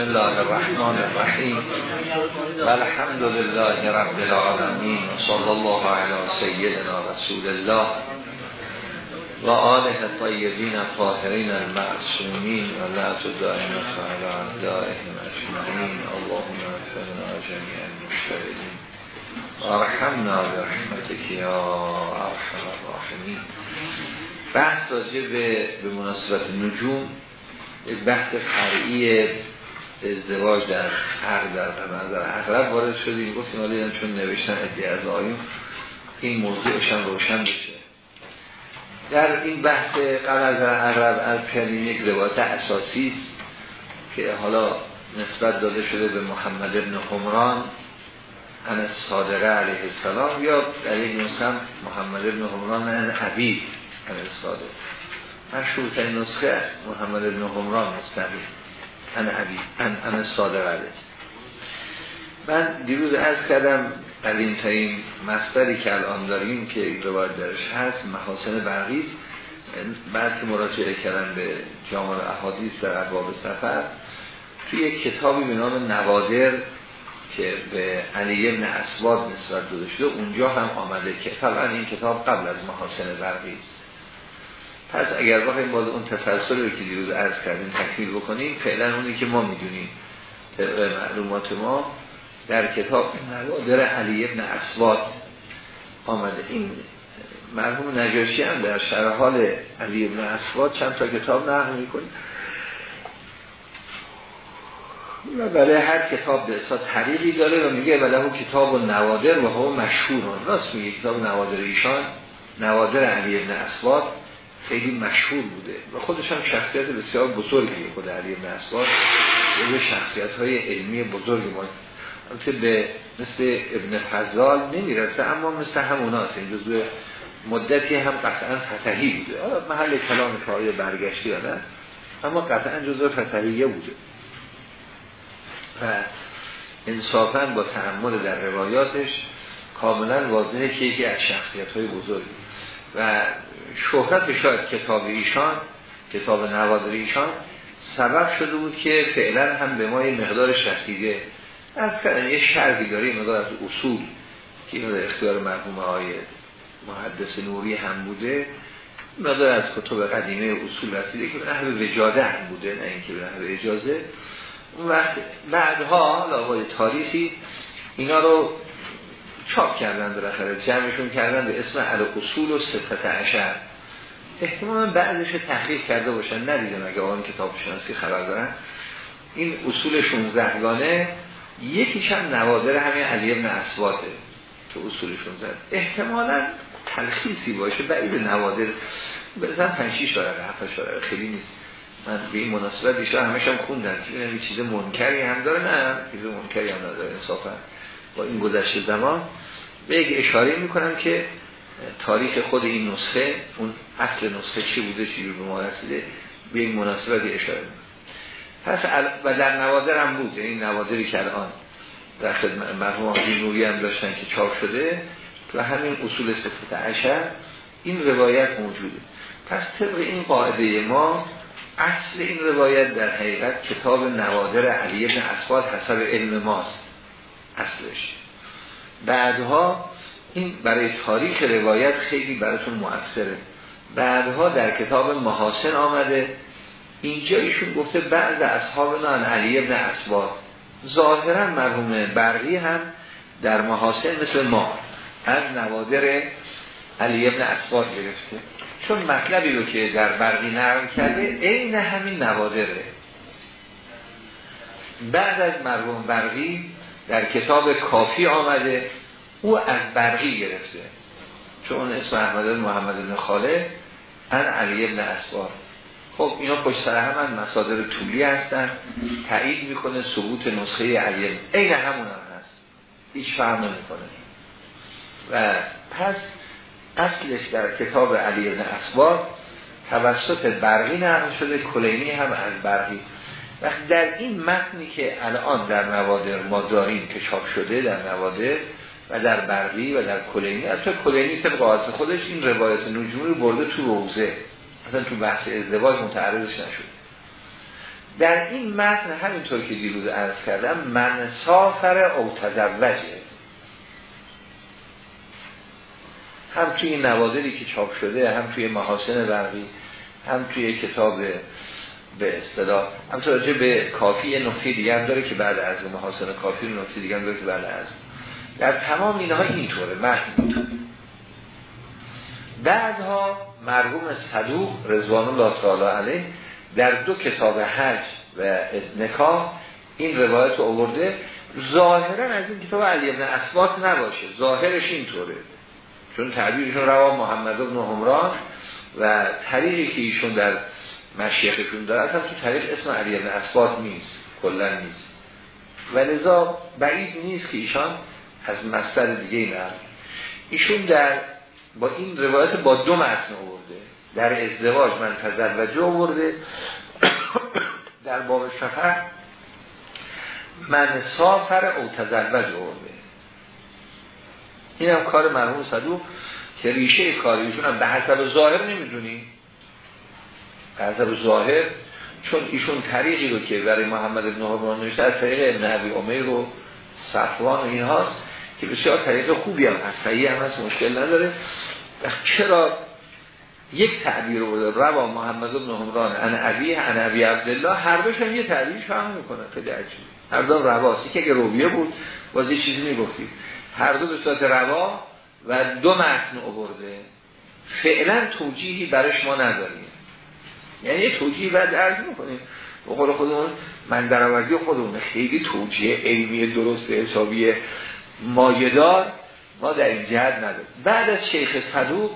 بسم الله الرحمن الرحیم الحمد لله رب العالمین صلی الله علی سیدنا رسول الله و آله طیبین طاهرین المعصومین و لعت دائم فعلا اعدائهم اجمعین اللهم اغفرنا جميعا المشتغلین و ارحمنا برحمتك یا ارحم الراحمین بحث راجع به مناسبت نجوم بحث فرعی ازدواج در حق در نظر اغلب وارد شدیم. گفتیم حالا چون نوشتن ادعای از آیون این موضوعش هم روشن بشه. در این بحث قبل از اغلب از کردیم یک روایت اساسی است که حالا نسبت داده شده به محمد ابن حمران ان صادقه علیه السلام یا در یک نسخه محمد ابن حمران ان عبید ان صادق. نسخه محمد ابن حمران مستقیم ان عبی ان, ان صادق علیه. من دیروز از کردم قدیم ترین مصدری که الان داریم که این روایت درش هست محاسن برقی بعد که مراجعه کردم به جامع احادیث در ابواب سفر توی یک کتابی به نام نوادر که به علی ابن اسواد نسبت داده شده اونجا هم آمده که طبعا این کتاب قبل از محاسن برقی است. پس اگر بخوایم باز اون تسلسل رو که دیروز عرض کردیم تکمیل بکنیم فعلا اونی که ما می‌دونیم طبق معلومات ما در کتاب نوادر علی ابن اسواد آمده. این مرحوم نجاشی هم در شرح حال علی ابن اسواد چند تا کتاب نقل می‌کنه. و برای هر کتاب به اصلا طریقی داره و میگه ولی اون کتاب و نوادر و هم مشهور. راست میگه کتاب نوادر ایشان نوادر علی ابن اسواد خیلی مشهور بوده. و خودش هم شخصیت بسیار بزرگی خود علی بن اسواد به شخصیت های علمی بزرگی ما البته به مثل ابن فضال نمی‌رسه اما مثل هموناست. این جزو مدتی هم قطعا فتحی بوده. محل کلام کاری برگشتی نه اما قطعا جزو فتحیه بوده. و انصافا با تحمل در روایاتش کاملا واضحه که یکی از شخصیت های بزرگی. و شهرت شاید کتاب ایشان کتاب نوادر ایشان سبب شده بود که فعلا هم به ما یه مقدار شخصیده. از کردن یه شرقی داره مقدار از اصول که این در اختیار مرحوم های محدث نوری هم بوده. مقدار از کتب قدیمه اصول رسیده که به نحو وجاده هم بوده نه اینکه به نحو اجازه. اون وقت بعدها لاوای تاریخی اینا رو چاپ کردن بالاخره جمعشون کردن به اسم ال اصول و ستت عشر. احتمالا بعدش تحقیق کرده باشن ندیدم اگه آن کتاب شناسی خبر دارن. این اصول 16 گانه یکیش هم نوادر همین علی ابن اسواته تو اصول 16 احتمالا تلخیصی باشه بعید نوادر. بزن 5 6 داره 7 داره خیلی نیست. من به این مناسبت ایشا همش که این چیز منکری هم داره؟ نه چیز منکری هم نداره انصافا. با این گذشته زمان به یک اشاره می‌کنم که تاریخ خود این نسخه اون اصل نسخه چی بوده چی به ما رسیده به این مناسبت اشاره پس و در نوادر هم بود این یعنی نوادری که الان در خدمت مرحوم نوری هم داشتن که چاپ شده و همین اصول ستت عشر این روایت موجوده. پس طبق این قاعده ما اصل این روایت در حقیقت کتاب نوادر علی بن اسواد حسب علم ماست. اصلش بعدها این برای تاریخ روایت خیلی براتون مؤثره بعدها در کتاب محاسن آمده. اینجا ایشون گفته بعض اصحاب نان علی ابن اسواد ظاهرا مرحوم برقی هم در محاسن مثل ما از نوادر علی ابن اسواد گرفته. چون مطلبی رو که در برقی نرم کرده عین همین نوادره. بعد از مرحوم برقی در کتاب کافی آمده او از برقی گرفته. چون اسم احمد محمد بن خاله ان علی ابن اسوار. خب اینا پشت سر هم مصادر طولی هستن تایید می‌کنه ثبوت نسخه علی عین همون هم هست. هیچ فهم نمی‌کنه. و پس اصلش در کتاب علی ابن اسوار توسط برقی نقل شده کلینی هم از برقی. وقتی در این متنی که الان در نوادر ما داریم که چاپ شده در نوادر و در برقی و در کلینی اصلا کلینی طبق عادت خودش این روایت نجومی رو برده تو روزه اصلا تو بحث ازدواج متعرضش نشد در این متن همینطور که دیروز عرض کردم من سافر او تزوجه. هم توی نوادری که چاپ شده هم توی محاسن برقی هم توی کتاب به اصطلاح. هم راجع به کافی نقطه دیگه هم داره که بعد از محاسن کافی نقطه دیگه هم داره که بعد از. در تمام اینها اینطوره متن بعدها مرحوم صدوق رضوان الله تعالی علیه در دو کتاب حج و نکاح این روایت رو آورده. ظاهرا از این کتاب علی ابن اسبات نباشه. ظاهرش اینطوره. چون تعبیرشون روا محمد بن عمران و طریقی که ایشون در مشیخشون داره اصلا تو طریق اسم علی ابن اسبات نیست کلا نیست. و لذا بعید نیست که ایشان از مصدر دیگه نه. ایشون در با این روایت با دو متن آورده. در ازدواج من تزوجه آورده. در باب شفر من سافر او تزوج آورده. این هم کار مرحوم صدوق که ریشه کاریشون هم به حسب ظاهر نمی‌دونی. حسب ظاهر چون ایشون طریقی رو که برای محمد ابن حرمان نوشته از طریق ابن عبی و صفوان و این هاست که بسیار طریق خوبی هم هست صحیح هم هست مشکل نداره. چرا یک تعبیر رو روا محمد بن حمران ان ابی ان ابی عبدالله هر دوش هم یه تعبیر فهم می‌کنه خیلی عجیب. هر دو رواست. که اگه رویه بود باز یه چیزی می‌گفتیم هر دو به صورت روا و دو متن آورده فعلا توجیهی برش ما نداریم. یعنی یه توجیهی بعد عرض می‌کنیم به قول خودمون من درآوردی خودمون خیلی توجیه علمی درست حسابی مایدار ما در این جهت نداریم. بعد از شیخ صدوق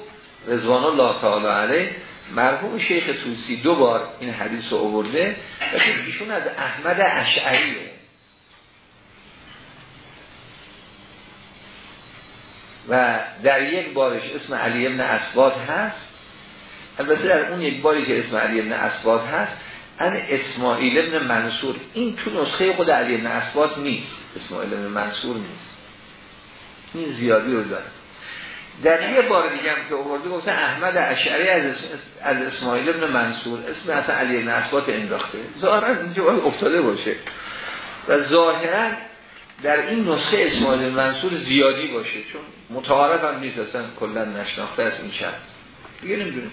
رضوان الله تعالی علیه مرحوم شیخ توسی دو بار این حدیث رو آورده و ایشون از احمد اشعریه. و در یک بارش اسم علی ابن اسباد هست. البته در اون یک باری که اسم علی ابن اسباد هست ان اسماعیل ابن منصور این تو نسخه خود علی ابن اسباد نیست. اسماعیل ابن منصور نیست. این زیادی رو داره. در یه بار دیگه هم که آورده گفته احمد اشعری از, از اسماعیل ابن منصور اسم اصلا علی ابن اسبات انداخته. ظاهرا اینجا باید افتاده باشه. و ظاهرا در این نسخه اسماعیل منصور زیادی باشه چون متعارف هم نیست اصلا کلا نشناخته از این شهر دیگه نمی‌دونیم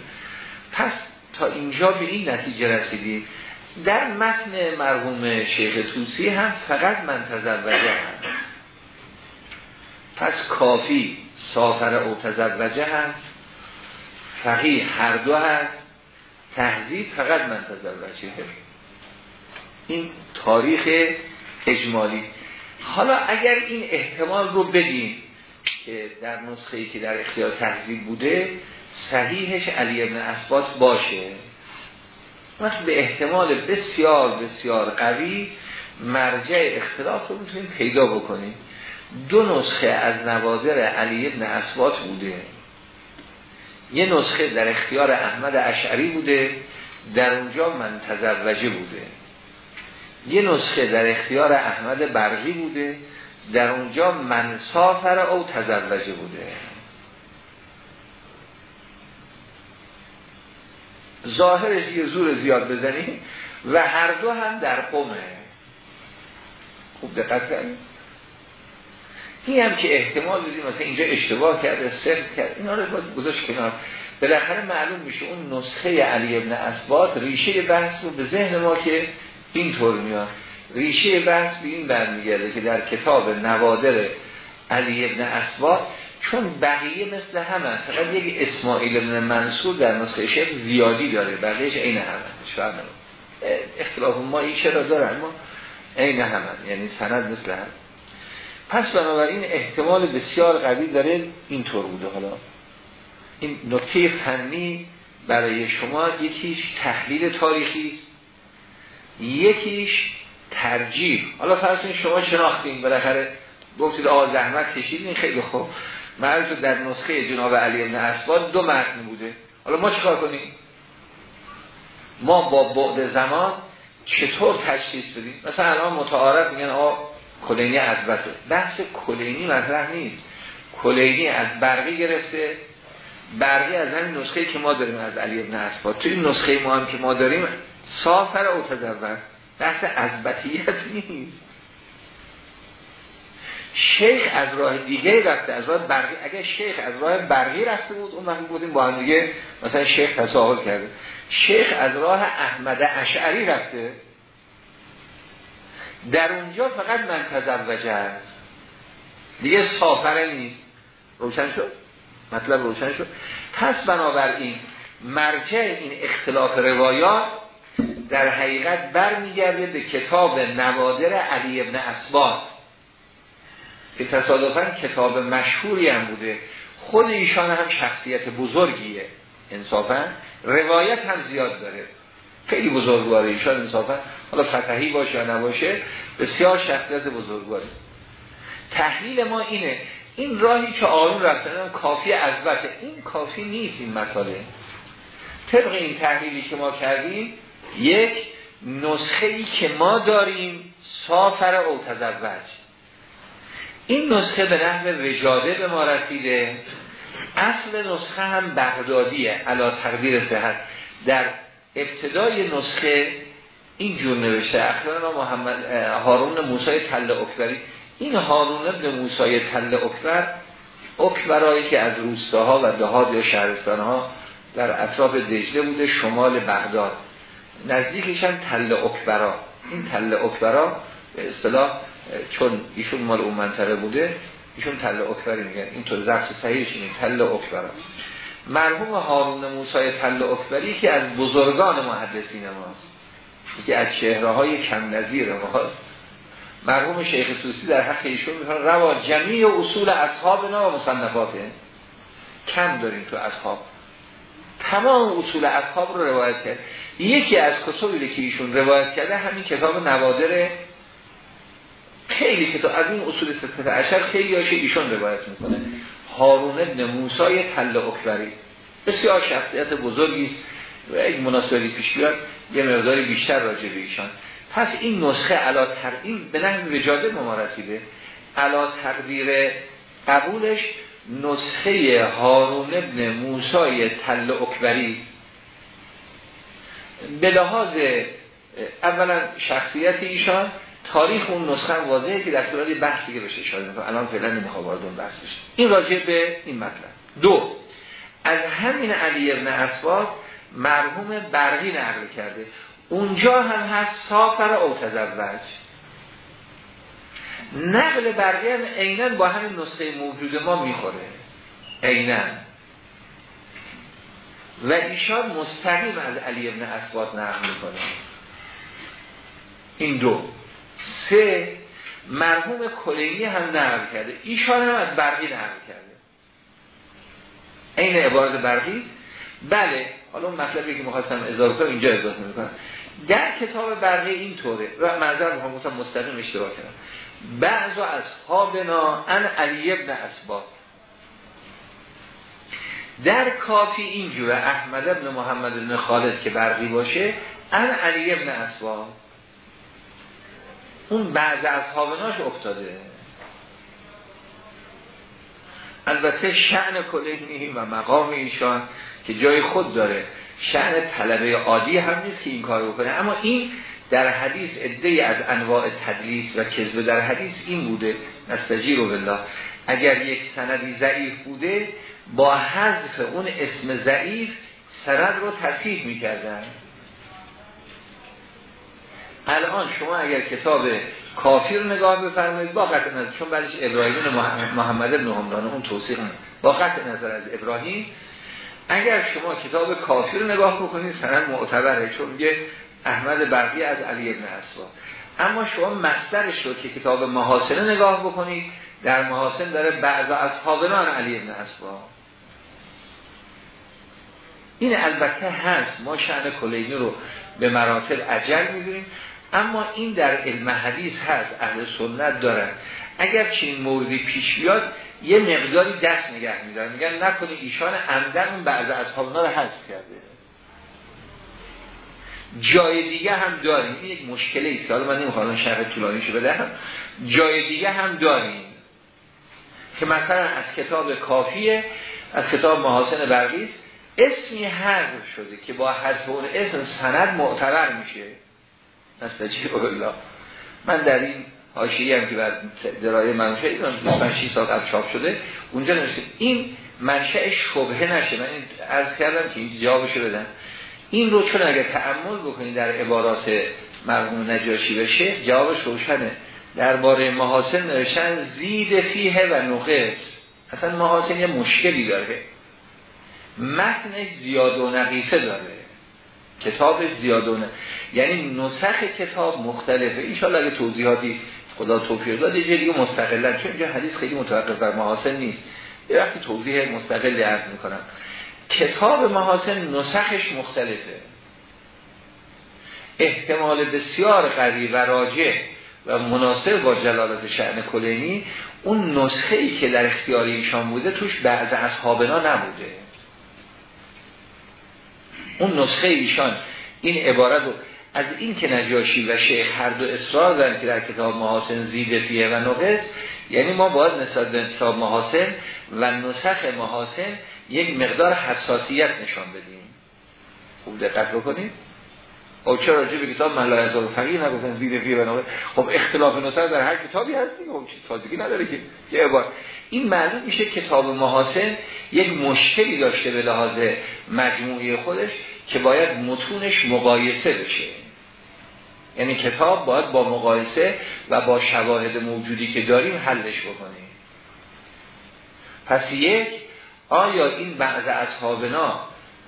پس تا اینجا به این نتیجه رسیدیم در متن مرحوم شیخ توسی هم فقط منتظر وجه هم پس کافی سافر او تزوجه هست. فقیه هر دو هست. تهذیب فقط من تزوجه این تاریخ اجمالی. حالا اگر این احتمال رو بدیم که در نسخه که در اختیار تهذیب بوده صحیحش علی ابن اسبات باشه. وقت به احتمال بسیار بسیار قوی مرجع اختلاف رو می‌تونیم پیدا بکنیم. دو نسخه از نوازر علی ابن اسبات بوده. یه نسخه در اختیار احمد اشعری بوده. در اونجا من تزوجه بوده. یه نسخه در اختیار احمد برقی بوده. در اونجا من سافر او تزوجه بوده. ظاهرش یه زور زیاد بزنیم و هر دو هم در قومه. خوب دقت کنید این هم که احتمال بدیم مثلا اینجا اشتباه کرده سر کرد اینا رو باید گذاشت کنار. بالاخره معلوم میشه اون نسخه علی ابن اسبات ریشه بحث رو به ذهن ما که اینطور میاد. ریشه بحث به این برمیگرده که در کتاب نوادر علی ابن اسبات چون بقیه مثل همه فقط یک اسماعیل ابن منصور در نسخه شیخ زیادی داره. بقیهش عین شاید اختلاف ما این چرا داره ما عین همه یعنی سند مثل هم پس بنابراین احتمال بسیار قوی داره اینطور بوده. حالا این نکته فنی برای شما یکیش تحلیل تاریخی یکیش ترجیح. حالا فرض شما شناختین بالاخره گفتید آقا زحمت کشیدین خیلی خوب. مرز در نسخه جناب علی ابن اسباد دو متن بوده. حالا ما چیکار کنیم؟ ما با بعد زمان چطور تشخیص بدیم؟ مثلا الان متعارف میگن آقا کلینی از بحث کلینی مطرح نیست. کلینی از برقی گرفته. برقی از همین نسخه که ما داریم از علی ابن اسباد توی نسخه ما هم که ما داریم سافر او تزور بحث ازبتیت نیست. شیخ از راه دیگه رفته از راه برقی. اگه شیخ از راه برقی رفته بود اون وقت بودیم با هم دیگه مثلا شیخ تساهل کرده. شیخ از راه احمد اشعری رفته. در اونجا فقط من تزوجه است. دیگه سافره نیست. روشن شد؟ مطلب روشن شد. پس بنابراین مرجع این اختلاف روایات در حقیقت برمیگرده به کتاب نوادر علی ابن اسباد که تصادفا کتاب مشهوری هم بوده. خود ایشان هم شخصیت بزرگیه انصافا. روایت هم زیاد داره. خیلی بزرگواره ایشان انصافا. حالا فتحی باشه یا نباشه بسیار شخصیت بزرگواره. تحلیل ما اینه این راهی که آیون رفتن کافی عذبته این کافی نیست این مطاله طبق این تحلیلی که ما کردیم یک نسخه ای که ما داریم سافر او تزوج این نسخه به نحو وجاده به ما رسیده. اصل نسخه هم بغدادیه علا تقدیر صحت. در ابتدای نسخه این جور نوشته اخلانا محمد هارون موسای تل اکبری. این هارون ابن موسای تل اکبر اکبرایی که از روستاها و دهات یا شهرستانها در اطراف دجله بوده شمال بغداد. نزدیکش هم تل اکبرا. این تل اکبرا به اصطلاح چون ایشون مال اون منطقه بوده ایشون تل اکبری میگن. این تو صحیحش اینه تل اکبرا مرحوم هارون موسای تل اکبری که از بزرگان محدثین ماست. که از چهره های کم نظیر ماست. مرحوم شیخ توسی در حق ایشون می‌کنه روا جمعی و اصول اصحابنا و مصنفاته کم داریم تو اصحاب. تمام اصول اصحاب رو روایت کرد. یکی از کتبی که ایشون روایت کرده همین کتاب نوادر خیلی کتاب از این اصول ستت عشر خیلی هاشه ایشون روایت می‌کنه. هارون ابن موسای تل اکبری. بسیار شخصیت بزرگی است. و یک مناسبی پیش بیاد یه مقداری بیشتر راجع به ایشان. پس این نسخه علا تقدیم به نحو وجاده ما رسیده. علا تقدیر قبولش نسخه هارون ابن موسای تل اکبری. به لحاظ اولا شخصیت ایشان تاریخ اون نسخه واضحه که در صورت بحثی که بشه. می‌کنه الان فعلا نمی‌خوام وارد اون بحث این راجع به این مطلب. دو از همین علی ابن اسباب مرحوم برقی نقل کرده. اونجا هم هست سافر او تزوج. نقل برقی هم عینا با همین نسخه موجود ما می‌خوره. عینا. و ایشان مستقیم از علی ابن اسباد نقل می‌کنه. این دو. سه مرحوم کلینی هم نقل کرده. ایشان هم از برقی نقل کرده. این عبارت برقی؟ بله حالا اون مطلبی که می‌خواستم اضافه کنم اینجا اضافه می‌کنم. در کتاب برقی این طوره و منظر می‌خوام مثلا مستقیم اشتباه کنم بعض از خوابنا ان علی ابن اسباب. در کافی اینجوره احمد ابن محمد ابن خالد که برقی باشه ان علی ابن اسباب. اون بعض از خوابناش افتاده. البته شعن کلینی و مقام ایشان که جای خود داره. شعن طلبه عادی هم نیست که این کار بکنه. اما این در حدیث ادهی از انواع تدلیس و کذب در حدیث این بوده. نستجیر و بالله. اگر یک سندی ضعیف بوده با حذف اون اسم ضعیف سند رو تصحیح می‌کردن. الان شما اگر کتاب کافی رو نگاه بفرمایید با قطع نظر چون بعدش ابراهیم محمد بن همران اون توصیق با قطع نظر از ابراهیم اگر شما کتاب کافی رو نگاه بکنید سند معتبره چون میگه احمد برقی از علی ابن اسوا اما شما مصدرش رو که کتاب محاسنه نگاه بکنید در محاسن داره بعض اصحابنان علی ابن اسوا این البته هست. ما شعن کلینی رو به مراتب عجل می‌دونیم اما این در علم حدیث هست اهل سنت دارن. اگر چین موردی پیش بیاد یه مقداری دست نگه میدارن. میگن نکنی ایشان عمدن اون بعض اصحابنا رو حذف کرده. جای دیگه هم داریم. این یک مشکله ایست حالا من نمی‌خوام شرح طولانیشو بدهم. جای دیگه هم داریم که مثلا از کتاب کافیه از کتاب محاسن برقیس اسمی حذف شده که با حذف اون اسم سند معتبر میشه. نستجیب الله من در این حاشیه هم که بر درای منشه ایران 26 سال قبل چاپ شده اونجا نوشته این منشأ شبهه نشه. من عرض کردم که این جوابشو بدم. این رو چون اگر تعمل بکنید در عبارات مرحوم نجاشی بشه جوابش روشنه. درباره محاسن نوشتن زید فیه و نقص اصلا محاسن یه مشکلی داره. متنش زیاد و نقیصه داره. کتاب زیاد و یعنی نسخ کتاب مختلفه. اینشالله اگه توضیحاتی خدا توفیق داد یه دیگه مستقلا چون اینجا حدیث خیلی متوقف بر محاسن نیست. یه وقتی توضیح مستقلی عرض می‌کنم. کتاب محاسن نسخش مختلفه. احتمال بسیار قوی و راجع و مناسب با جلالت شعن کلینی اون نسخه ای که در اختیار ایشان بوده توش بعض اصحابنا نبوده. اون نسخه ایشان این عبارت رو از این که نجاشی و شیخ هر دو اصرار دارن که در کتاب محاسن زیده فیه و نقص یعنی ما باید نسبت به کتاب محاسن و نسخ محاسن یک مقدار حساسیت نشان بدیم. خوب دقت بکنید. او چرا راجع به کتاب من لا یزال فقیه نگفتن زیده فیه و نقص؟ خب اختلاف نسخ در هر کتابی هست دیگه خب چیز تازگی نداره که. یه این معلوم میشه کتاب محاسن یک مشکلی داشته به لحاظ مجموعی خودش. که باید متونش مقایسه بشه. یعنی کتاب باید با مقایسه و با شواهد موجودی که داریم حلش بکنیم پس یک آیا این بعض اصحابنا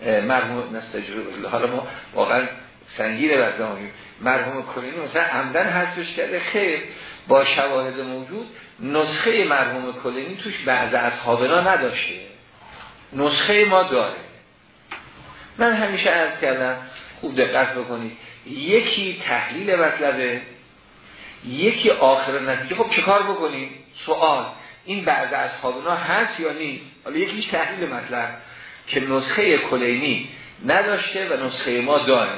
مرحوم نستجر حالا ما واقعا سنگیر بردامیم مرحوم کنینی مثلا عمدن حذفش کرده. خیر با شواهد موجود نسخه مرحوم کلینی توش بعض اصحابنا نداشته. نسخه ما داره. من همیشه عرض کردم خوب دقت بکنید. یکی تحلیل مطلبه یکی آخر نتیجه. خب چه کار بکنیم؟ سوال. این بعض اصحابنا هست یا نیست؟ حالا یکیش تحلیل مطلب که نسخه کلینی نداشته و نسخه ما داره.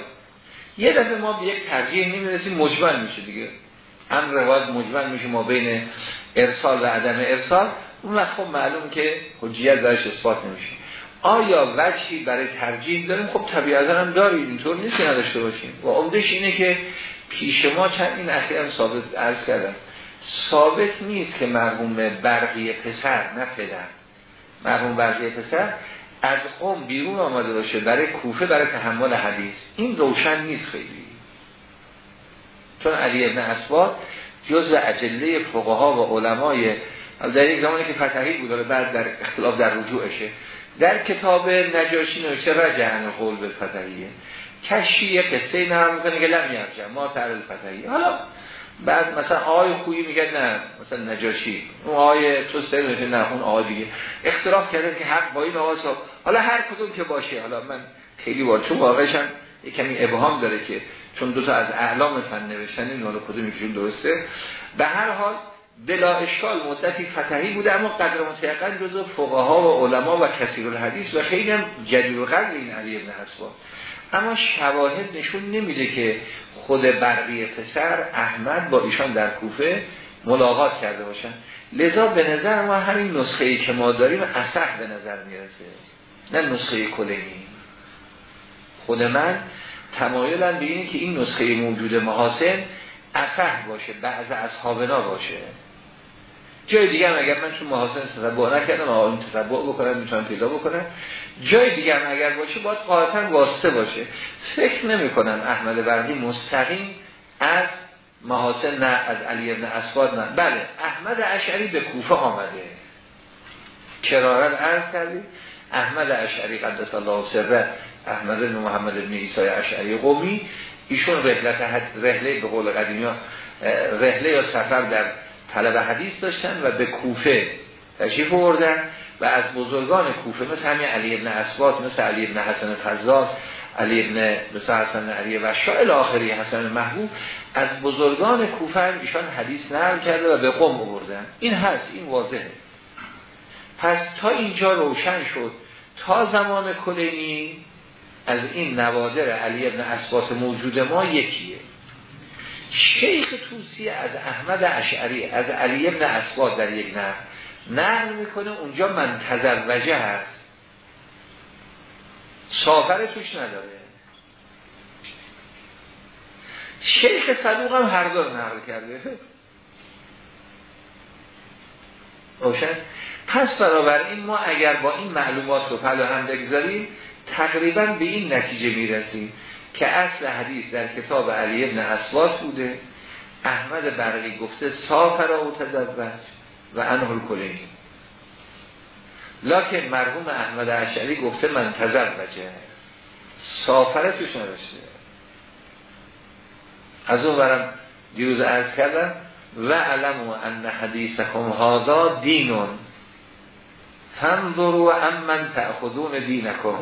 یه دفعه ما به یک ترجیح نمی‌رسیم مجمل میشه دیگه. هم روایت مجمل میشه ما بین ارسال و عدم ارسال. اون وقت خب معلوم که حجیت درش اثبات نمیشه. آیا وجهی برای ترجیح داریم؟ خب طبیعتا هم داریم اینطور نیست نداشته باشیم. و عمدش اینه که پیش ما چند این اخیرم ثابت عرض کردم. ثابت نیست که مرحوم برقی پسر نه پدر. مرحوم برقی پسر از قوم بیرون آمده باشه برای کوفه برای تحمل حدیث. این روشن نیست خیلی. چون علی ابن اسواد جز اجله فقها و علمای در یک زمانی که فتحی بود بعد در اختلاف در رجوعشه. در کتاب نجاشی نوشته رجعن قول به فتحیه کشی یه قصه نرم می‌کنه که لم یرجع ما تعرض فتحیه حالا بعد مثلا آقای خویی میگه نه مثلا نجاشی. اون آقای تو میگه نه اون آقای دیگه. اختلاف کرده که حق با این آقای صاحب حالا هر کدوم که باشه حالا من خیلی بار چون واقعش یک کمی ابهام داره که چون دو تا از اعلام فن نوشتن این حالا کدوم درسته. به هر حال بلا اشکال مدتی فتحی بوده اما قدر متعقل جزو فقها و علما و کثیر الحدیث و خیلی هم جدید و قدر این علی ابن حسبا اما شواهد نشون نمیده که خود برقی پسر احمد با ایشان در کوفه ملاقات کرده باشن. لذا به نظر ما همین نسخه که ما داریم اصح به نظر می‌رسه. نه نسخه کلینی. خود من تمایلم به که این نسخه موجود محاسن اصح باشه بعض اصحابنا باشه. جای دیگه هم اگر من چون محاسن تتبع نکردم این تتبع بکنم می‌تونم پیدا بکنم جای دیگه هم اگر باشه باید قاعدتا واسطه باشه. فکر نمی کنم احمد برقی مستقیم از محاسن نه از علی ابن اسواد نه. بله احمد اشعری به کوفه آمده. کرارن عرض کردیم احمد اشعری قدس الله سره احمد بن محمد بن عیسی اشعری قومی. ایشون رحلت رحله به قول قدیمی رحله یا سفر در طلب حدیث داشتن و به کوفه تشریف آوردن و از بزرگان کوفه مثل همین علی ابن اسبات مثل علی ابن حسن فضاد علی ابن مثل حسن علی و شائل آخری حسن محبوب از بزرگان کوفه هم ایشان حدیث نرم کرده و به قم آوردن. این هست این واضحه. پس تا اینجا روشن شد تا زمان کلینی از این نوادر علی ابن اسبات موجود ما یکیه. شیخ توسی از احمد اشعری از علی ابن اسباد در یک نه نقل می‌کنه اونجا منتظر وجه هست. سافر توش نداره. شیخ صدوق هم هر دو نقل کرده. روشن؟ پس این ما اگر با این معلومات رو پلو هم بگذاریم تقریبا به این نتیجه می‌رسیم. که اصل حدیث در کتاب علی ابن اسواد بوده احمد برقی گفته سافر و تدبر و انه الکلینی. لکن مرحوم احمد عشری گفته من تزوجه. سافره توش نوشته. از اون برم دیروز عرض کردم و علمو ان حدیثکم هادا دینون فانظروا امن تأخذون دینکم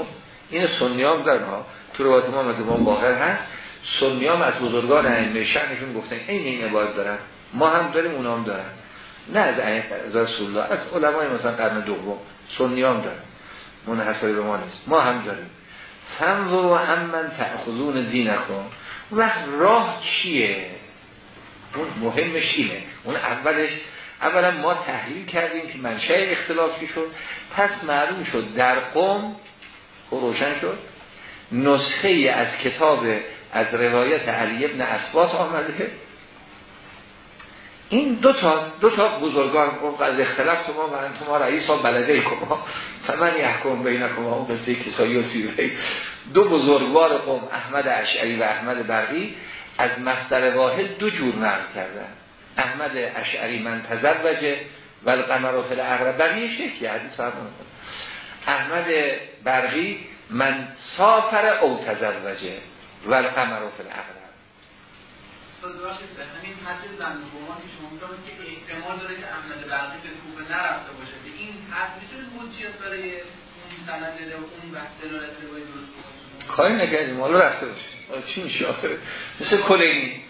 این سنیام دارن ها. تو روایت ما مدوم باقر هست. سنیام از بزرگان ائمه شأنشون گفتن این این عبادت دارن ما هم داریم اونا هم دارن. نه از از رسول الله از علمای مثلا قرن دوم سنیام دارن. منحصر به ما نیست. ما هم داریم. فانظروا امن تأخذون دینکم. وقت راه چیه؟ اون مهمش اینه. اون اولش اولا ما تحلیل کردیم که منشه اختلافی شد. پس معلوم شد در قوم خب روشن شد. نسخه از کتاب از روایت علی ابن اسبات آمده. این دو تا دو تا بزرگان از اختلاف تو ما من تو ما رئیس بلده کما فمن یحکم بین کما اون قصه کسایی و دو بزرگوار قوم احمد اشعری و احمد برقی از مصدر واحد دو جور نقل کردن. احمد اشعری من تزوجه و القمر و فل اقرب بقیه شکلی حدیث احمد برقی من سافر او تزوجه و القمر و فل اقرب همین حد زن که شما که احتمال داره که احمد برقی به کوبه نرفته باشه. این حد می‌تونه حجیت برای اون سند و اون بحث دلالت درست کاری نکردیم حالا رفته باشه. چی میشه آخره مثل کلینی.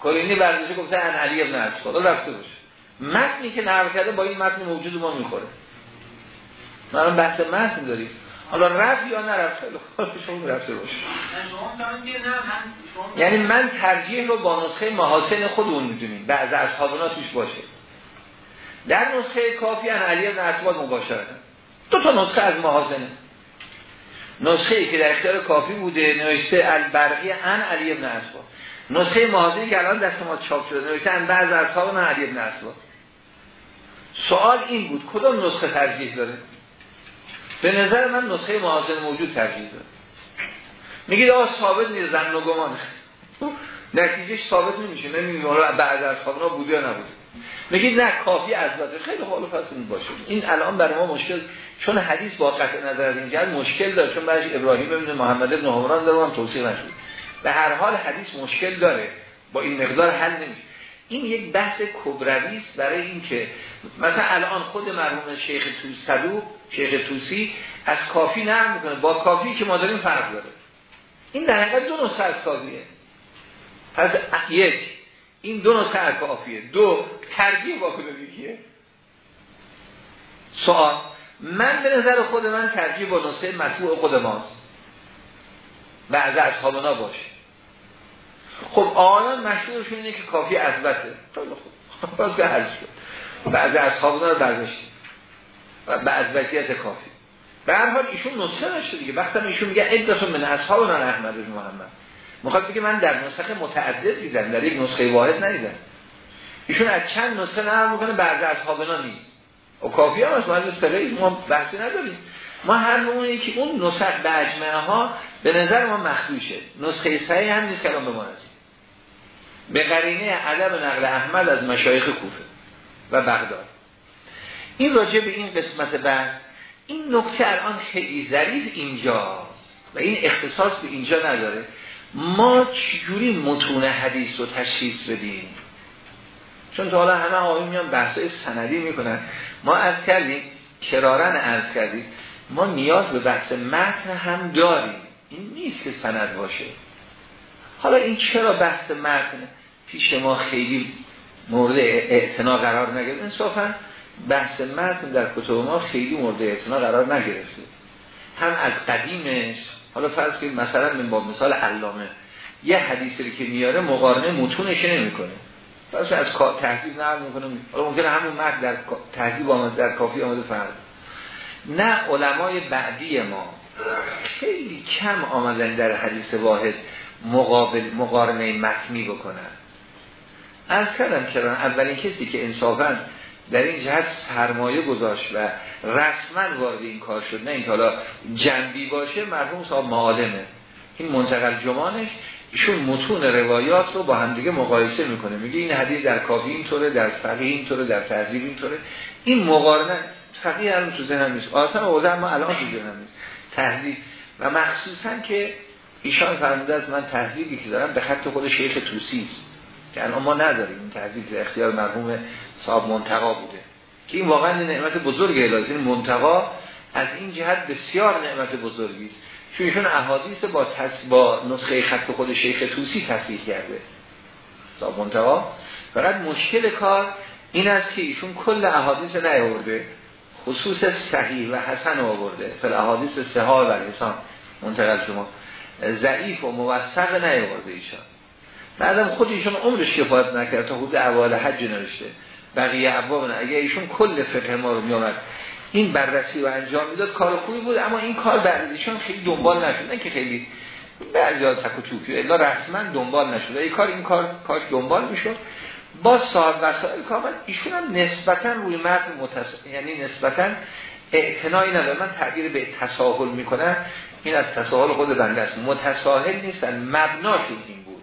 کلینی برداشته گفته ان علی ابن اسفاد رفته باشه. متنی که نقل کرده با این متن موجود ما می‌خوره. ما بحث متن داریم. حالا رفت یا نرفت شما رفته باشه. یعنی من ترجیح رو با نسخه محاسن خودمون می‌دونیم. بعض اصحابنا توش باشه. در نسخه کافی ان علی ابن اسواد مباشره. دو تا نسخه از محاسنه. نسخه ای که در اختیار کافی بوده نوشته البرقی ان علی ابن اسواد نسخه محاسنی که الان دست ما چاپ شده نوشته ان بعض اصحاب علی ابن اسواد سوال این بود کدام نسخه ترجیح داره؟ به نظر من نسخه محاسن موجود ترجیح داره میگید آقا ثابت نیست زن و گمان. نتیجهش ثابت نمیشه. نمی‌دونم بعد از خوابنا بوده یا نبوده. میگید نه کافی از خیلی حالا پس این باشه. این الان برای ما مشکل چون حدیث با نظر از این مشکل داره. چون بعضی ابراهیم ابن محمد ابن عمران داره هم توصیه نشد. به هر حال حدیث مشکل داره. با این مقدار حل نمیشه. این یک بحث کبروی است برای اینکه مثلا الان خود مرحوم شیخ صدوق شیخ توسی از کافی نرم می‌کنه. با کافی که ما داریم فرق داره. این در حقیقت دو نسخه از کافیه. پس یک این دو نسخه از کافیه. دو ترجیح با کدوم یکیه سوال من به نظر خود من ترجیح با نسخه مطبوع خود ماست. بعض اصحابنا باشه. خب آنان مشهورشون اینه که کافی عزبته خیلی باز که حل شد. بعض اصحابنا رو برداشتیم. و به عزبتیت کافی. به هر حال ایشون نسخه نشده دیگه. وقتی ایشون میگه ادتون من اصحاب من احمد بن محمد. می‌خواد بگه من در نسخه متعدد دیدم. در یک نسخه واحد ندیدم. ایشون از چند نسخه نقل می‌کنه بعضی اصحابنا نیست. و کافی هم از مجلس ما بحثی نداریم. ما هر اونی که اون نسخ به ها به نظر ما مخدوشه. نسخه صحیح هم نیست که به ما به قرینه عدم نقل احمد از مشایخ کوفه و بغداد. این راجع به این قسمت بعد این نکته الان خیلی ظریف اینجاست و این اختصاص به اینجا نداره. ما چجوری متون حدیث رو تشخیص بدیم؟ چون حالا همه آقایی میان بحثای سندی می‌کنن. ما از کردیم کرارن از کردیم. ما نیاز به بحث متن هم داریم. این نیست که سند باشه. حالا این چرا بحث متن پیش ما خیلی مورد اعتنا قرار نگرفت؟ انصافا بحث متن در کتب ما خیلی مورد اعتنا قرار نگرفته. هم از قدیمش حالا فرض کنید مثلا من با مثال علامه. یه حدیثی که میاره مقارنه متونش نمی‌کنه. پس از تهذیب نقل می‌کنه. حالا ممکنه همون متن در تهذیب آمده در کافی آمده فرض نه علمای بعدی ما. خیلی کم آمدن در حدیث واحد مقابل مقارنه متنی بکنن. از کردم چرا؟ اولین کسی که انصافا در این جهت سرمایه گذاشت و رسما وارد این کار شد نه این حالا جنبی باشه مرحوم صاحب معالمه. این منتقل جمانش ایشون متون روایات رو با همدیگه مقایسه می‌کنه. میگه این حدیث در کافی اینطوره در فقیه اینطوره در تهذیب اینطوره. این مقارنه فقیه الان تو ذهنم نیست. آسان اوضاع ما الان تو ذهنم نیست. تهذیب و مخصوصا که ایشان فرموده از من تهذیبی که دارم به خط خود شیخ توسی است. که الان ما نداریم. این تهذیب اختیار مرحوم صاحب منتقا بوده. که این واقعا نعمت بزرگ الهی. این منتقا از این جهت بسیار نعمت بزرگی است. چون ایشون احادیث با تص... با نسخه خط خود شیخ توسی تصحیح کرده. صاحب منتقا. فقط مشکل کار این است که ایشون کل احادیث نیاورده. خصوص صحیح و حسن آورده. فل احادیث سها و حسان منتقل شما. ضعیف و موثق نیاورده ایشان. بعدم خود ایشون عمرش کفایت نکرد تا حدود اول حج نوشته. بقیه ابواب نه. اگه ایشون کل فقه ما رو میامد این بررسی رو انجام می‌داد کار خوبی بود اما این کار بعد ایشون خیلی دنبال نشد. که خیلی بعضی تک و توفی الا رسما دنبال نشد. این کار این کار کاش دنبال می‌شد. با صاحب وسائل کامل ایشون هم نسبتا روی متن متص... یعنی نسبتا اعتنایی نداره من تعبیر به تساهل می‌کنم. این از تساهل خود بنده است. متساهل نیستن. مبناشون این بود.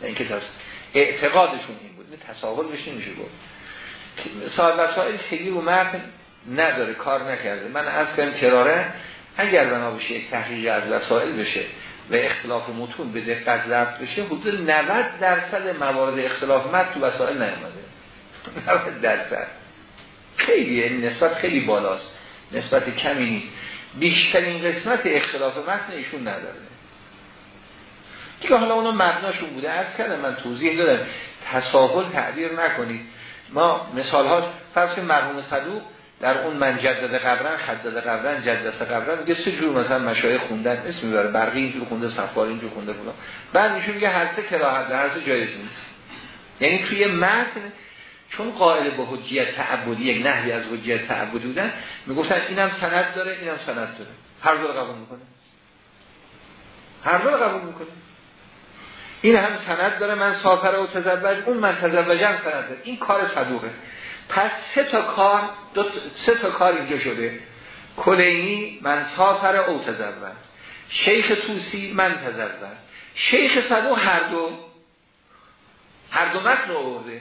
نه اینکه تاست اعتقادشون این بود. تساهل بشه نمیشه گفت. صاحب وسائل خیلی رو متن نداره. کار نکرده. من از کنم کراره اگر بنا بشه تحقیق از وسائل بشه و اختلاف متون به دقت ضبط بشه حدود 90 درصد موارد اختلاف متن تو وسائل نیامده. 90 درصد. خیلی یعنی نسبت خیلی بالاست. نسبت کمی نیست. بیشترین قسمت اختلاف متن ایشون نداره. دیگه حالا اونو مبناشون بوده. از کردم من توضیح دادم. تساهل تعبیر نکنید. ما مثال ها فرض مرحوم صدوق در اون من جدد قبرن خدد قبرن جدد قبرن میگه سه جور مثلا مشایخ خوندن اسم می‌بره برقی اینجور خونده صفار اینجور خونده فلان. بعد میشه میگه هر سه کراهت هر سه جایز نیست. یعنی توی متن چون قائل به حجیت تعبدی یک نحوی از حجیت تعبدی بودن می‌گفتن اینم سند داره اینم سند داره. هر دو قبول می‌کنه. هر دو قبول می‌کنه. این هم سند داره من سافر و تزوج اون من تزوجم سند داره. این کار صدوقه. پس سه تا کار دو سه تا کار اینجا شده. کلینی من سافر او تزوج. شیخ توسی من تزوج. شیخ صدوق هر دو هر دو متن آورده.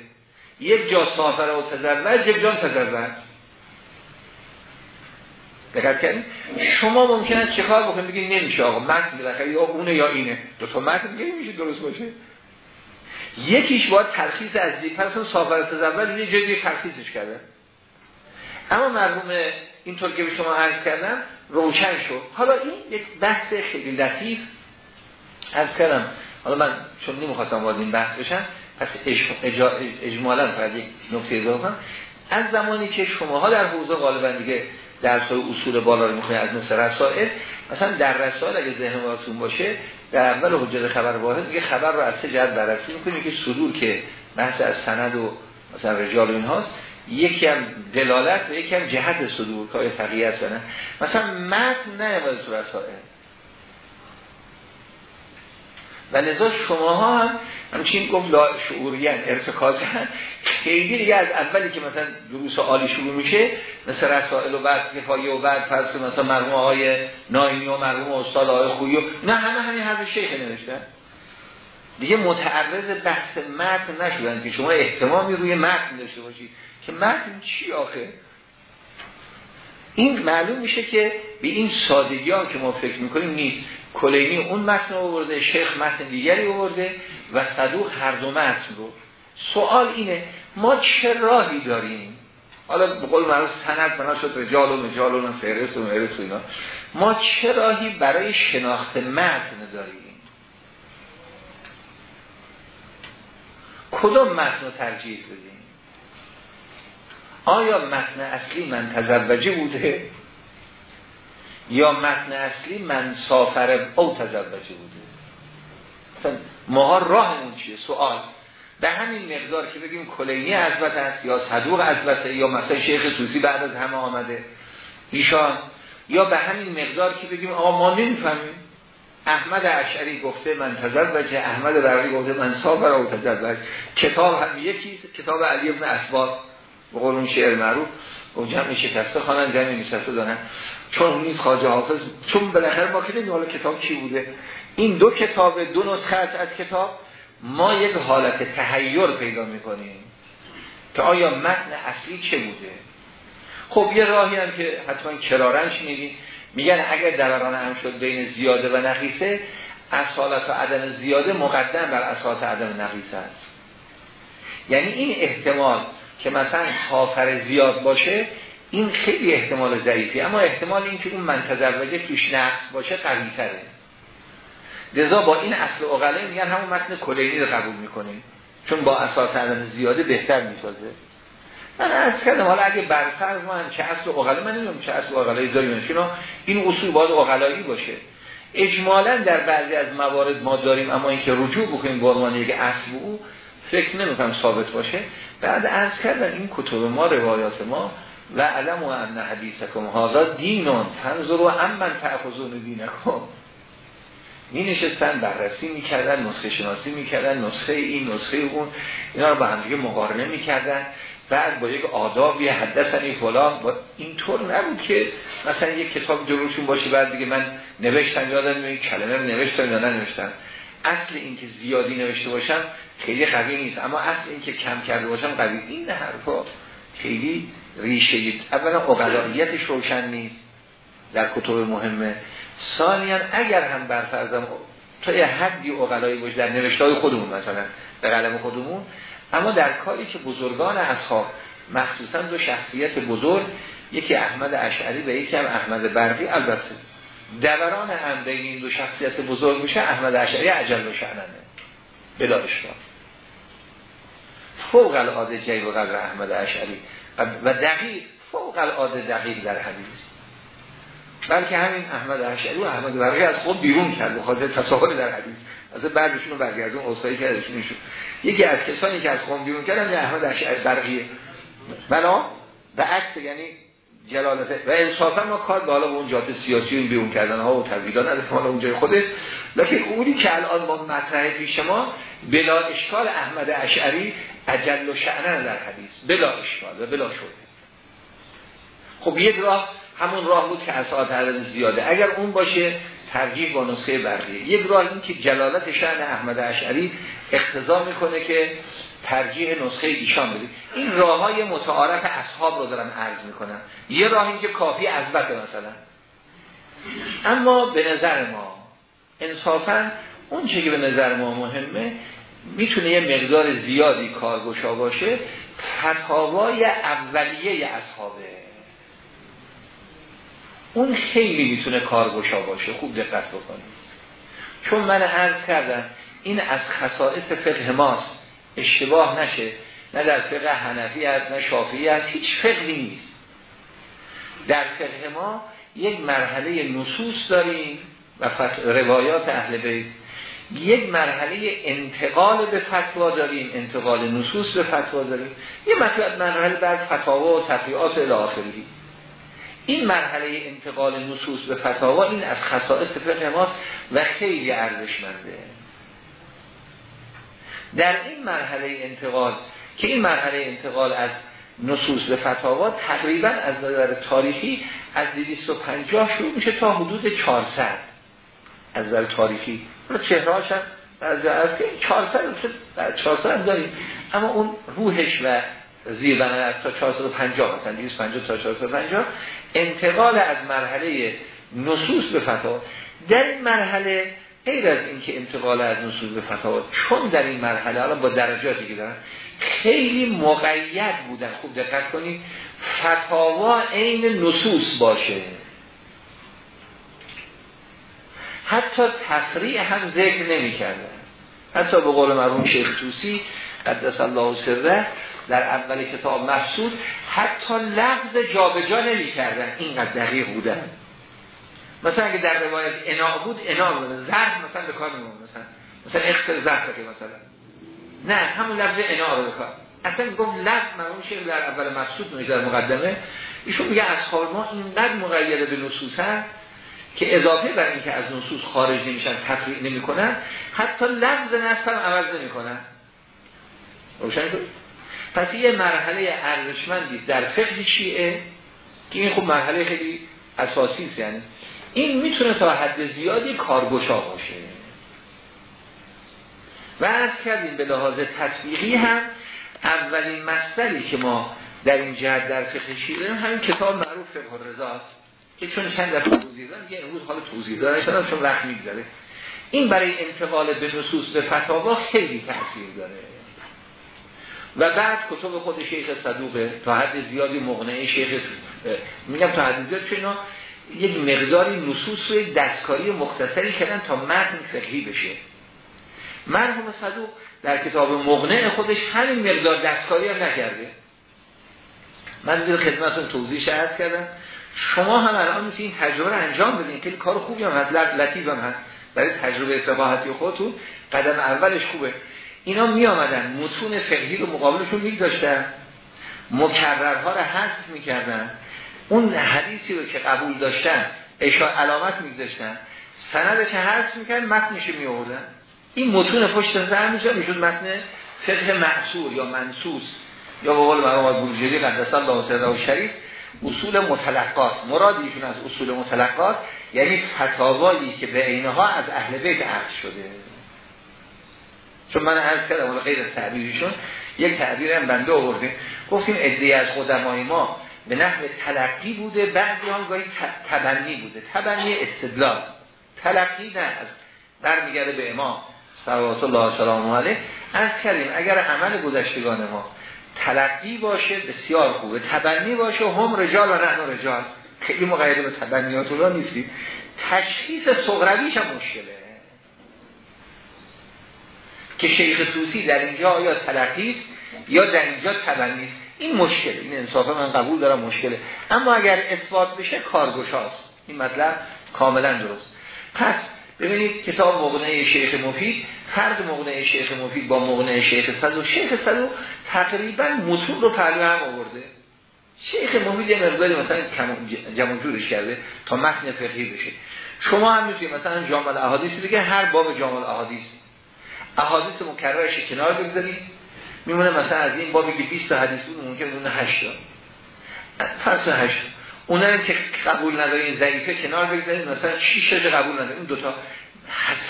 یک جا سافر و تزوج یک جا تزوج. دقت کردید شما ممکنه چه کار بکنید؟ بگید نمیشه آقا متن بالاخره یا اونه یا اینه. دو تا متن دیگه نمیشه درست باشه. یکیش باید ترخیص از دی پس اون سافر تزول یه جایی ترخیصش کرده. اما مرحوم اینطور که به شما عرض کردم روشن شد. حالا این یک بحث خیلی لطیف. از کردم حالا من چون نمی‌خواستم وارد این بحث بشم پس اجمالا فقط یک نکته اضافه از زمانی که شماها در حوزه غالبا دیگه درس های اصول بالا رو می‌خونید از مثل رسائل مثلا در رسائل اگه ذهن باشه در اول حجت خبر واحد میگه خبر رو از سه جهت بررسی می‌کنیم. که صدور که بحث از سند و مثلا رجال اینهاست یکی هم دلالت و یکی هم جهت صدور که تقییه است نه. مثلا متن نیامده تو رسائل. و لذا شماها هم همچین گفت لا شعوریان ارتکازن خیلی دیگه از اولی که مثلا دروس عالی شروع میشه مثل رسائل و بعد کفایه و بعد فرض مثلا مرحوم های نایمی و مرحوم استاد آقای خویی نه همه همین حرف شیخ نوشتن. دیگه متعرض بحث متن نشدن که شما احتمامی روی متن داشته باشید که متن چی آخه؟ این معلوم میشه که به این سادگی ها که ما فکر می‌کنیم نیست. کلینی اون متن آورده شیخ متن دیگری آورده و صدوق هر دو متن رو. سوال اینه ما چه راهی داریم؟ حالا به قول معروف سند بنا شد رجال و مجال و فهرست و مهرست و اینا. ما چه راهی برای شناخت متن داریم؟ کدوم متن رو ترجیح بدیم؟ آیا متن اصلی من تزوجه بوده؟ یا متن اصلی من سافر او تزوجه بوده؟ مثلا ماها راهمون چیه؟ سوال. به همین مقدار که بگیم کلینی عزبت است یا صدوق عزبت یا مثلا شیخ توسی بعد از همه آمده. ایشان. یا به همین مقدار که بگیم آقا ما نمی‌فهمیم. احمد اشعری گفته من تزوج احمد برقی گفته من سافر و تزوج. کتاب هم یکی کتاب علی ابن اسباد به قول اون شعر معروف. اون جمع شکسته خوانن جمع نشسته دارن. چون نیست خواجه حافظ. چون بالاخره ما که حالا کتاب چی بوده. این دو کتاب دو نسخه از کتاب ما یک حالت تحیر پیدا می‌کنیم که آیا متن اصلی چه بوده؟ خب یه راهی هم که حتما کرارنش میگیم میگن اگر دوران هم شد بین زیاده و نقیصه اصالت و عدم زیاده مقدم بر اصالت عدم نقیصه است. یعنی این احتمال که مثلا کافر زیاد باشه این خیلی احتمال ضعیفی اما احتمال این که اون منتظر وجه توش نقص باشه قوی تره لذا با این اصل اقله میگن همون متن کلینی رو قبول می‌کنیم. چون با اساس عدم زیاده بهتر می‌سازه. من از کردم حالا اگه برفرض هم چه اصل اقله من نمی‌دونم چه اصل اقلایی داریم. این اصول باید اقلایی باشه. اجمالا در بعضی از موارد ما داریم اما اینکه رجوع بکنیم به عنوان یک اصل او فکر نمی‌کنم ثابت باشه. بعد از کردن این کتب ما روایات ما و علم و ان حدیثکم هذا دینون تنظر و من تأخذون دینکم می نشستن بررسی می‌کردن نسخه شناسی می‌کردن نسخه این نسخه اون اینا رو با هم دیگه مقارنه می‌کردن. بعد با یک آدابی حدثنی فلان با اینطور نبود که مثلا یک کتاب جلوشون باشه بعد دیگه من نوشتم یادم این کلمه رو نوشتم یا ننوشتم. اصل این که زیادی نوشته باشم خیلی قوی نیست. اما اصل این که کم کرده باشم قوی. این حرفا خیلی ریشه. اولا اقلاییتش روشن نیست. در کتب مهمه. ثانیا اگر هم برفرضم تا یه حدی اقلایی باشه در نوشته های خودمون مثلا در قلم خودمون اما در کاری که بزرگان اصحاب مخصوصا دو شخصیت بزرگ یکی احمد اشعری و یکی هم احمد برقی البته دوران هم بین این دو شخصیت بزرگ میشه احمد اشعری عجل و شعننه بلا اشتار فوق العاده جای و قدر احمد اشعری و دقیق فوق العاده دقیق در حدیث. بلکه همین احمد اشعری و احمد برقی از خود بیرون کرد بخاطر تساهل در حدیث. از بعدشون رو برگردون اوصایی که ازشون شد یکی از کسانی که از قوم بیرون کردن یه احمد اشعری برقیه. بنا؟ به عکس یعنی جلالت. و انصافا ما کار به حالا اون جات سیاسی این بیرون کردن ها و تبدیلا نداره حالا اون جای خوده لکن اونی که الان با مطرح پیش ما بلا اشکال احمد اشعری اجل و شعنن در حدیث. بلا اشکال و بلا شده خب یک راه همون راه بود که اساس عدد زیاده. اگر اون باشه ترجیح با نسخه بقیه یک راه این که جلالت شأن احمد اشعری اقتضا می‌کنه که ترجیح نسخه ایشان بدید این راه های متعارف اصحاب رو دارم عرض می‌کنم. یه راه این که کافی ازبت مثلا. اما به نظر ما انصافا اون چه که به نظر ما مهمه می‌تونه یه مقدار زیادی کارگشا باشه فتاوای اولیه اصحابه. اون خیلی می‌تونه کارگشا باشه خوب دقت بکنید. چون من عرض کردم این از خصائص فقه ماست. اشتباه نشه. نه در فقه حنفی هست نه شافعی هست هیچ فقهی نیست. در فقه ما یک مرحله نصوص داریم و روایات اهل بیت. یک مرحله انتقال به فتوا داریم انتقال نصوص به فتوا داریم. یه مطلب مرحله بعد فتاوا و تفریعات الاخری این مرحله انتقال نصوص به فتاوا این از خصائص فقه ماست و خیلی ارزشمنده. در این مرحله انتقال که این مرحله انتقال از نصوص به فتاوا تقریبا از نظر تاریخی از 250 شروع میشه تا حدود 400 از نظر تاریخی. چهرهاش هم از که 400 400 داریم. اما اون روحش و زیر بنر تا 450 مثلا 250 تا 450 انتقال از مرحله نصوص به فتاوا. در این مرحله غیر از اینکه انتقال از نصوص به فتاوا چون در این مرحله الان با درجاتی که دارن خیلی مقید بودن. خوب دقت کنید فتاوا عین نصوص باشه. حتی تفریع هم ذکر نمی کردن حتی به قول مرحوم شیخ توسی قدس الله سره در اول کتاب محسود حتی لفظ جابجا نمی کردن اینقدر دقیق بودن مثلا اگه در روایت انا بود انا بود. ظرف مثلا به کار میمون مثلا مثلا اختر ظرف مثلا. نه همون لفظ انا رو بکار اصلا گفت لفظ مرحوم شیخ در اول محسود در مقدمه. ایشون میگه اصحاب ما اینقدر مقید به نصوص که اضافه بر اینکه از نصوص خارج نمیشن تفریق نمی‌کنن حتی لفظ نصب هم عوض نمی‌کنن. روشن پس یه مرحله ارزشمندی در فقه شیعه که این خوب مرحله خیلی اساسی است یعنی این می‌تونه تا حد زیادی کارگشا باشه. و از کردیم به لحاظ تطبیقی هم اولین مصدری که ما در این جهت در فقه شیعه همین کتاب معروف فقه رضاست که چون چند دفعه توضیح دادم یه امروز حال توضیح دادن چون وقت میگذره. این برای انتقال به نصوص به فتاوا خیلی تاثیر داره. و بعد کتب خود شیخ صدوقه تا حد زیادی مغنعه شیخ میگم تا حد زیاد چون اینا یک مقداری نصوص رو دستکاری مختصری کردن تا متن فقهی بشه. مرحوم صدوق در کتاب مغنع خودش همین مقدار دستکاری هم نکرده. من دیگه خدمتون توضیح شهد کردم. شما هم الان می‌تونید تجربه رو انجام بدین. که کار خوبی هم هست. لطیف هم هست. برای تجربه اتفاقاتی خودتون. قدم اولش خوبه. اینا می آمدن متون فقهی رو مقابلشون میگذاشتن. مکررها رو حذف می‌کردن. اون حدیثی رو که قبول داشتن اشار علامت میگذاشتن. سندش حذف می‌کردن متنش می آوردن این متون پشت سر میشه می‌شد متن فقه معصور یا منسوس یا به قول مرحوم بروجردی قدس الله سره و شریف اصول متلقات. مراد ایشون از اصول متلقات یعنی فتاوایی که به اینها از اهل بیت عرض شده. چون من عرض کردم ولی غیر تعبیرشون یک تعبیر هم بنده آوردیم. گفتیم ادعی از قدمای ما به نحو تلقی بوده بعضی هم گاهی تبنی بوده. تبنی استدلال. تلقی نه از برمیگرده به امام صلوات الله سلام علیه. از کردیم اگر عمل گذشتگان ما تلقی باشه بسیار خوبه. تبنی باشه هم رجال و نحن رجال. خیلی مقید به تبنیات رو نیستیم. تشخیص صغرویش هم مشکله. که شیخ توسی در اینجا آیا تلقی یا در اینجا تبنی این مشکل. این انصافه من قبول دارم مشکله اما اگر اثبات بشه کارگشاست این مطلب کاملا درست. پس ببینید کتاب مغنه شیخ مفید فرق مغنه شیخ مفید با مغنه شیخ صدو. شیخ صدو تقریبا متون رو پهلو هم آورده. شیخ مفید یه مقداری مثلا جمع جورش کرده تا متن فقهی بشه. شما هم می‌تونید مثلا جامع احادیث دیگه هر باب جامع احادیث احادیث مکررش کنار بگذارید. میمونه مثلا از این بابی که 20 حدیث بود ممکن اون 8 تا. فصل 8 اونم که قبول نداره ضعیفه کنار بگذارید. مثلا 6 تا قبول نداره این دو تا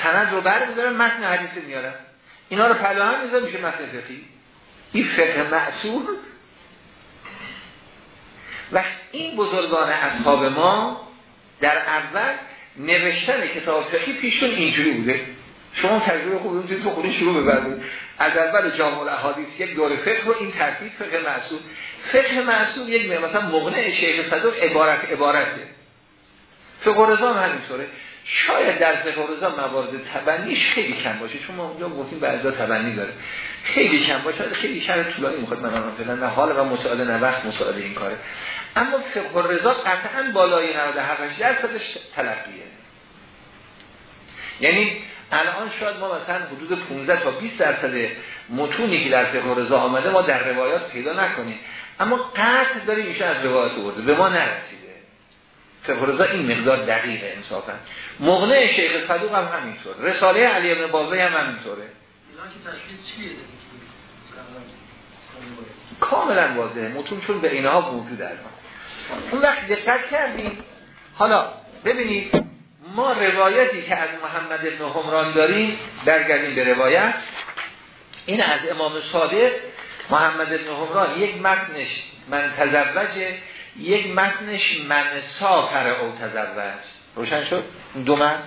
سند رو برمی‌دارن متن حدیث میارن. اینا رو پلو هم می‌ذارن میشه متن فقهی. این فقه معصور و این بزرگان اصحاب ما در اول نوشتن کتاب فقهی پیشون اینجوری بوده. شما تجربه خوب می‌تونید تو خودی شروع ببرید از اول جامع الاحادیث یک دور فقه رو این ترتیب فقه معصوم. فقه معصوم یک مثلا مغنه شیخ صدوق عبارت عبارته. فقه رضا هم همینطوره. شاید در فقه رضا موارد تبنیش خیلی کم باشه چون ما اونجا گفتیم بعضا تبنی داره. خیلی کم باشه خیلی شرح طولانی می‌خواد من فعلا. نه حال و مساعده نه وقت مساعده این کاره. اما فقه رضا قطعا بالای 97 درصدش تلقیه. یعنی الان شاید ما مثلا حدود 15 تا 20 درصد متونی که در فقه رضا آمده ما در روایات پیدا نکنیم. اما قطع داریم میشه از روایات برده به ما نرسیده. فقه رضا این مقدار دقیقه انصافا. مغنه شیخ صدوق هم همینطور. رساله علی ابن بازه هم همینطوره. کاملا واضحه. متون چون به اینها موجود الان اون وقت دقت کردیم. حالا ببینید ما روایتی که از محمد ابن همران داریم برگردیم به روایت. این از امام صادق محمد ابن همران یک متنش من تزوجه یک متنش من سافر او تزوج. روشن شد؟ دو متن.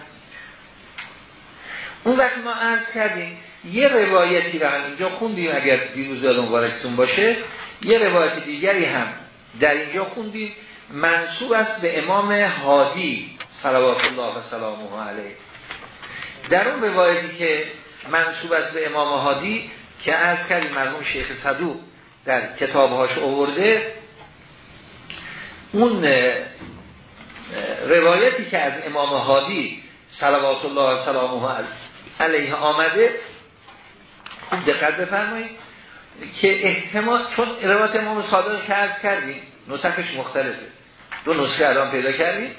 اون وقت ما عرض کردیم یه روایتی رو هم اینجا خوندیم اگر دیروز یادون باشه یه روایت دیگری هم در اینجا خوندیم. منصوب است به امام هادی صلوات الله و سلامه علیه. در اون روایتی که منصوب است به امام هادی که از کردیم مرحوم شیخ صدوق در کتابهاش آورده اون روایتی که از امام هادی صلوات الله و سلامه علیه آمده خوب دقت بفرمایید که احتمال چون روایت امام صادق که کردیم نسخش مختلفه. دو نسخه الان پیدا کردیم.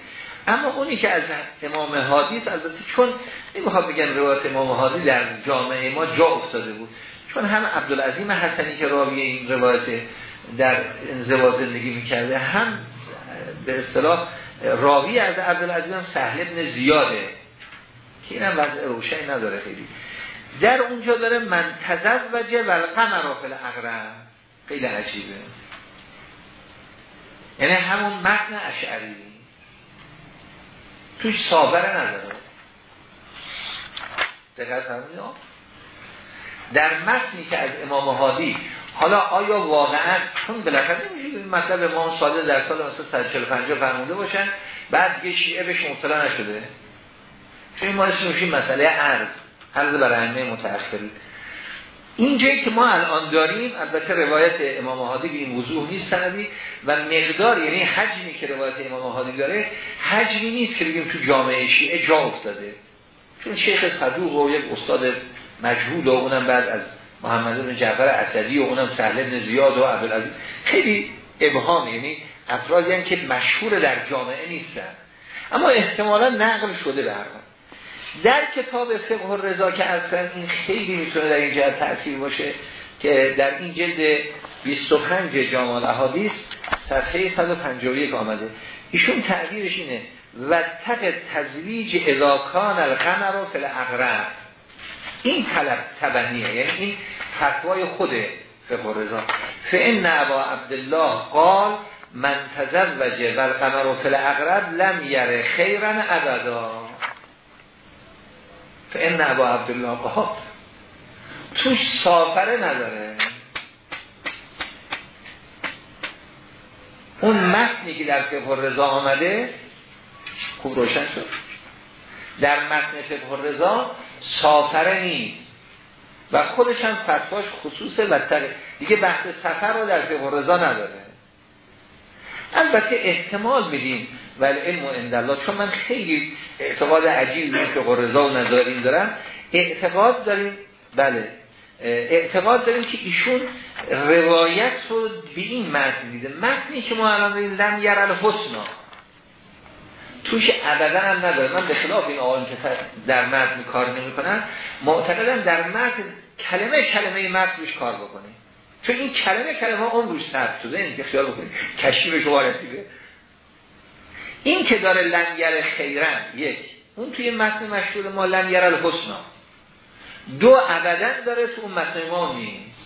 اما اونی که از امام حادیث البته چون نمی‌خواد بگن روایت امام حادی در جامعه ما جا افتاده بود چون هم عبدالعظیم حسنی که راوی این روایت در انزوا زندگی می‌کرده هم به اصطلاح راوی از عبدالعظیم هم سهل ابن زیاده که اینم وضع روشنی نداره خیلی. در اونجا داره من تزوجه و القمر فل اغرم خیلی عجیبه. یعنی همون متن اشعری. توش صابره نداره. دقیق در متنی که از امام حادی حالا آیا واقعا چون بالاخره نمیشه این مطلب امام صادق در سال مثلا 145 فرموده باشن بعد یه شیعه بهش مبتلا نشده؟ چون ما اسمش مسئله عرض عرض برای همه متأخرین. اینجایی که ما الان داریم البته روایت امام حادی به این وضوح نیست سندی و مقدار یعنی حجمی که روایت امام حادی داره حجمی نیست که بگیم تو جامعه شیعه جا افتاده. چون شیخ صدوق و یک استاد مجهود و اونم بعد از محمد بن جعفر اسدی و اونم سهل بن زیاد و عبدالعزیز خیلی ابهام یعنی افرادی که مشهور در جامعه نیستن. اما احتمالا نقل شده به در کتاب فقه رضا که اصلا این خیلی می‌تونه در این جهت تأثیر باشه که در این جلد 25 جامال احادیث صفحه 151 آمده. ایشون تعبیرش اینه و تق تزویج اضاکان القمر و فل اقرب این طلب تبنیه یعنی این فتوای خود فقه رضا فان ابا عبدالله قال من تزوج و القمر و فل اقرب لم یره خیرن ابدا. فان ابا عبدالله قال توش سافره نداره. اون متنی که در فقه رضا آمده خوب روشن شد. در متن فقه رضا سافره نیست. و خودش هم فتواش خصوص و دیگه بحث سفر رو در فقه رضا نداره. البته احتمال میدیم ولی علم و اندالله چون من خیلی اعتقاد عجیب به فقه رضا و نظارین دارم اعتقاد داریم بله. اعتقاد داریم که ایشون روایت رو به این متن دیده متنی که ما الان داریم لم یرل حسنا توش ابدا هم نداره. من به خلاف این آقایون که در متن کار نمی کنن معتقدم در متن کلمه کلمه متن روش کار بکنیم چون این کلمه کلمه اون روش ثبت شده این که خیال بکنید کشی شما رسیده این که داره لنگر خیرن یک. اون توی متن مشهور ما لنگر الحسنا دو ابدا داره تو اون متن ما نیست.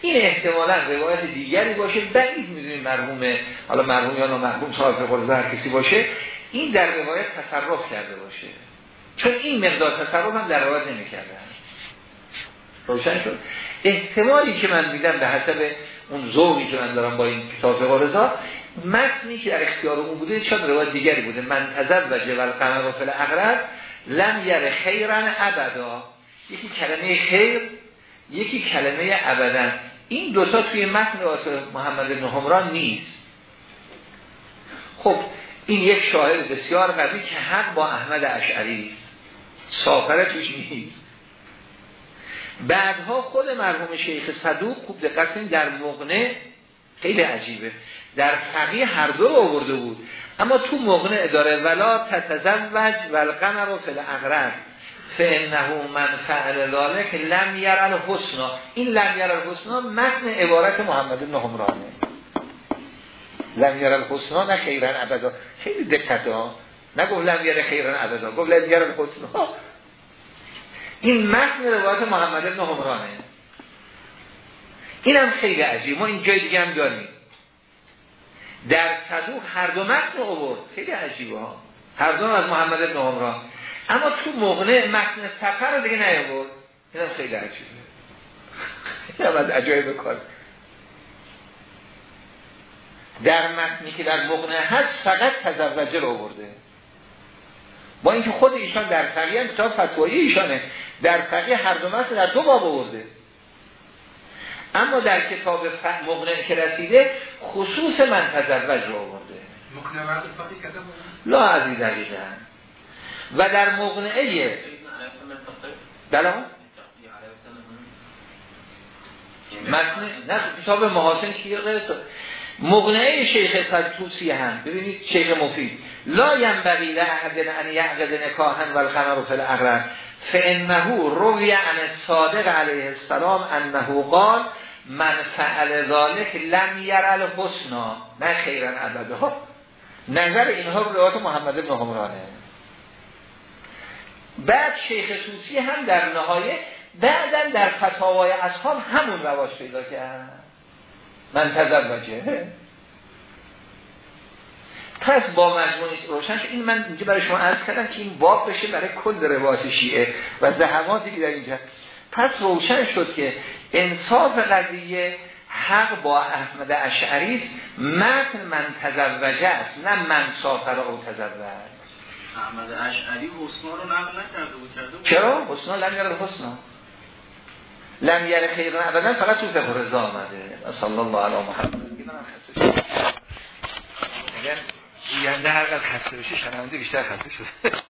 این احتمالا روایت دیگری باشه بعید می‌دونیم مرحوم حالا مرحوم یا مرحوم صاحب قرض هر کسی باشه این در روایت تصرف کرده باشه. چون این مقدار تصرف هم در روایت نمی‌کردن. روشن شد؟ احتمالی که من میدم به حسب اون ذوقی که من دارم با این کتاب قرضا متنی که در اختیار اون بوده چون روایت دیگری بوده. من تزد و جبل قمر و فل اغرب لم یر خیرن ابدا. یکی کلمه خیر یکی کلمه ابدا. این دوتا توی متن محمد بن همران نیست. خب این یک شاهد بسیار قوی که حق با احمد اشعری است. سافره توش نیست. بعدها خود مرحوم شیخ صدوق خوب دقت در مغنه خیلی عجیبه. در فقیه هر دو رو آورده بود. اما تو مغنه داره ولا تتزوج و القمر و فل اغرب فانه من فعل ذلك لم یر الحسنا این لم یر الحسنا متن عبارت محمد بن همرانه لم یر الحسنا نه خیرن ابدا. خیلی دقت ها. نگفت لم یر خیرن ابدا. گفت لم یر الحسنا این متن روایت محمد بن همرانه اینم خیلی عجیب. ما این جای دیگه هم داریم. در صدوق هر دو متن آورد. خیلی عجیبه ها. هر دو از محمد بن عمران. اما تو مغنه متن سفر رو دیگه نیاورد. اینم خیلی عجیبه. اینم از عجایب کار. در متنی که در مغنه هست فقط تزوجه رو آورده. با اینکه خود ایشان در فقیه هم کتاب فتوایی ایشانه. در فقیه هر دو متن در دو باب آورده. اما در کتاب مقنع که رسیده خصوص من تزوج رو آورده. لا عزیز عزیزه و در مقنعه بله؟ متن نه کتاب محاسن که مغنعه شیخ توسی هم. ببینید شیخ مفید. لا ینبغی لأحد ان یعقد نکاحا والقمر فی الاغرب فانه روی عن الصادق علیه السلام انه قال من فعل ذلك لم ير الحسنا نه خیرا ابدا. نظر اینها رو روایت محمد بن همرانه بعد شیخ توسی هم در نهایه بعدا در فتاوای اصحاب همون رواج پیدا کرد. من تزوجه. پس با مجموعی روشن این من اینجا برای شما عرض کردم که این باب بشه برای کل روایت شیعه و زحماتی که در اینجا. پس روشن شد که انصاف قضیه حق با احمد اشعری متن من تزوجه است نه من سافر او تزوج. احمد اشعری حسنا رو نقل نکرده بود کرده چرا؟ حسنا لم یره حسنا. لم یره خیرن ابدا فقط تو فقه رضا آمده. صلی الله علی محمد. اگر گوینده هر قدر خسته بشه شنونده بیشتر خسته شده.